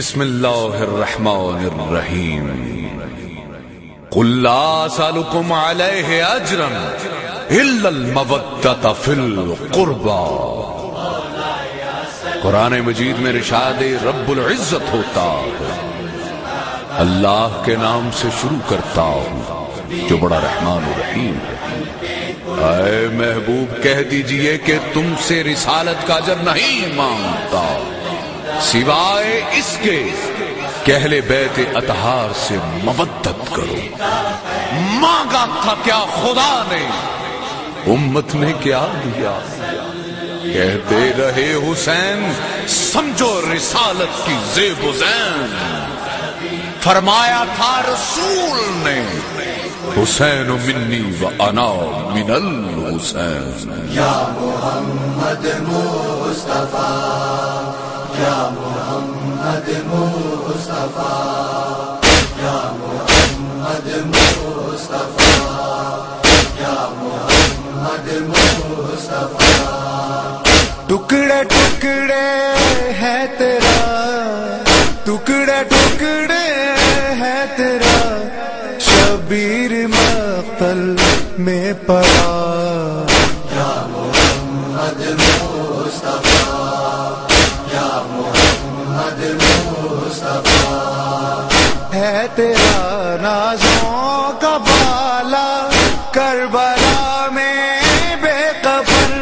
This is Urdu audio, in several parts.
بسم اللہ الرحمن الرحیم قل لا سالکم علیہ اجرا الا المودت فی القربا قرآن مجید میں رشاد رب العزت ہوتا ہے۔ اللہ کے نام سے شروع کرتا ہوں، جو بڑا رحمان و رحیم ہے۔ اے محبوب، کہہ دیجیے کہ تم سے رسالت کا اجر نہیں مانگتا۔ سوائے اس کے کہلے بیت اتہار سے مبدت کرو۔ مانگا تھا کیا خدا نے؟ امت نے کیا دیا؟ کہتے رہے حسین، سمجھو رسالت کی زیب و زین۔ فرمایا تھا رسول نے، حسین منی و انا من الحسین۔ یا محمد مصطفیٰ۔ محمد مصطفیٰ یا محمد مصطفیٰ یا محمد مصطفیٰ۔ ٹکڑے ٹکڑے ہے تیرا نازوں کا بالا کربلا میں بے قبر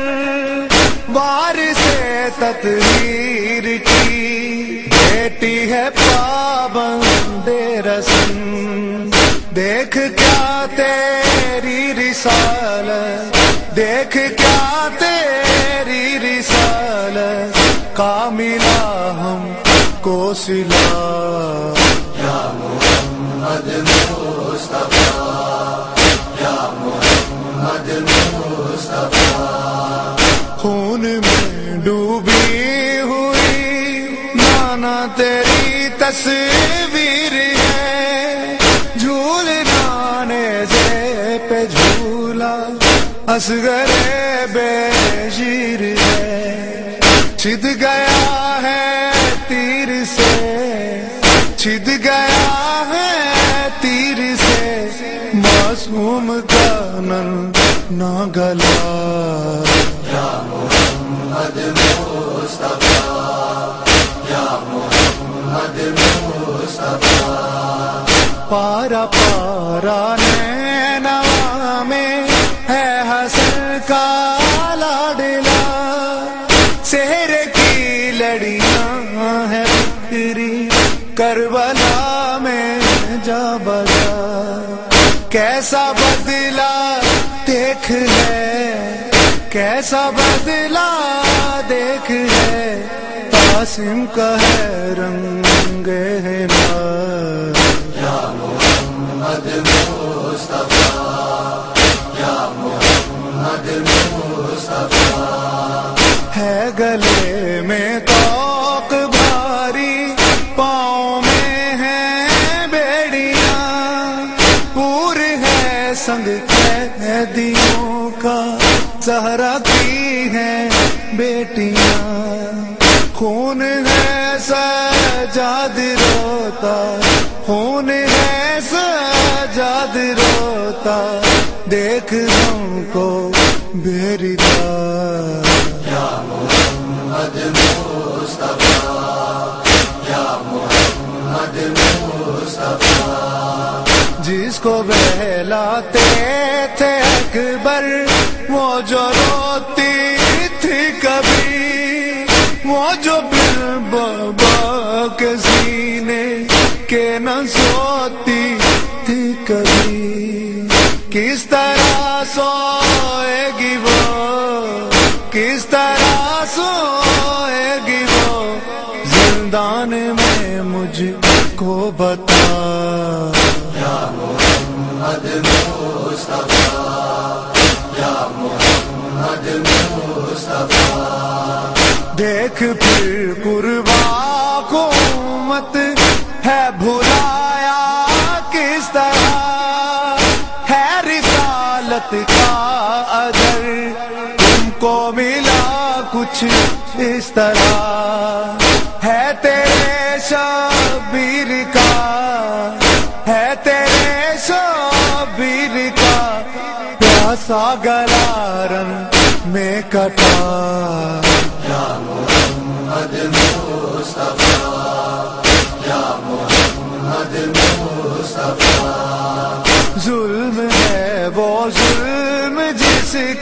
بار سے تطہیر کی۔ بیٹی ہے پابند رسم، دیکھ کیا تیری رسال دیکھ کیا تیری رسال کاملا ہم کو سلا۔ محمد مصطفیٰ، یا محمد مصطفیٰ۔ خون میں ڈوبی ہوئی مانا تیری تصویر ہے۔ جھول نانے سے پہ جھولا، اصغر بے شیر ہے۔ چھد گیا ہے تیر سے، چھد گیا معصوم نہ گلا یا محمد مصطفیٰ یا محمد مصطفیٰ۔ پارا پارا نینا میں ہے حسن کا لاڈلا۔ شہر کی لڑیاں ہے بکری کربلا میں جا بجا کیسا بدلا دیکھ ہے؟ کیسا بدلا دیکھ ہے؟ قاسم کا ہے رنگ ہے سنگ قیدیوں کا سہرا کی ہے بیٹیاں۔ خون ہے سجاد روتا، خون ہے سجاد روتا۔ دیکھ ہم کو بیردا یا محمد مصطفیٰ۔ تھی کبھی وہ جو بل بابا کے سینے کے نہ سوتی تھی کبھی کس طرح سوئے گی وہ؟ کس طرح سوئے گی وہ؟ زندان میں مجھ کو بتا محبت کا اگر تم کو ملا کچھ اس طرح ہے تیرے شبیر کا، ہے تیرے شبیر کا۔ پیاسا گلا رنگ میں کٹا۔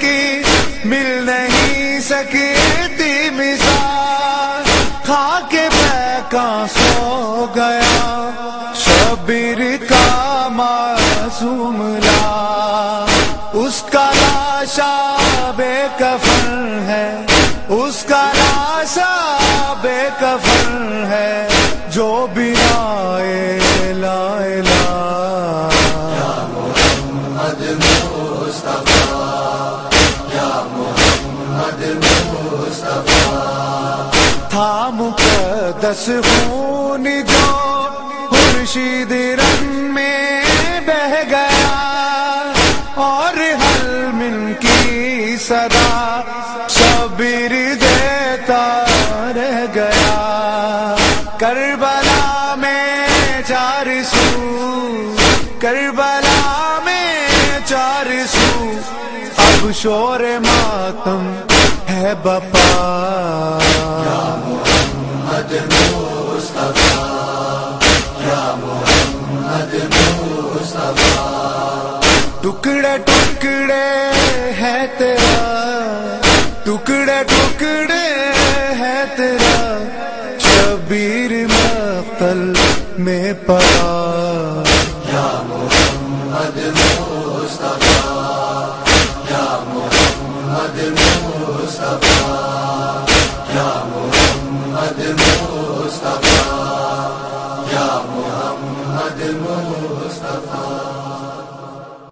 کی مل نہیں سکتی مثال، کھا کے میں کہاں سو گیا؟ شبیر کا معصوم لا، اس کا لاشا بے کفن ہے، اس کا لاشا بے کفن ہے، جو بنا لا مقدس خون جو خورشید رنگ میں بہ گیا اور حل من کی صدا شبیر دیتا رہ گیا کربلا میں چار سو کربلا میں چار سو اب شور ماتم ہے بپا محمد مصطفیٰ یا محمد مصطفیٰ۔ ٹکڑے ٹکڑے ہے تیرا ٹکڑے ٹکڑے ہے تیرا۔ شبیر مقتل میں پڑا۔ یا محمد مصطفیٰ یا محمد مصطفیٰ۔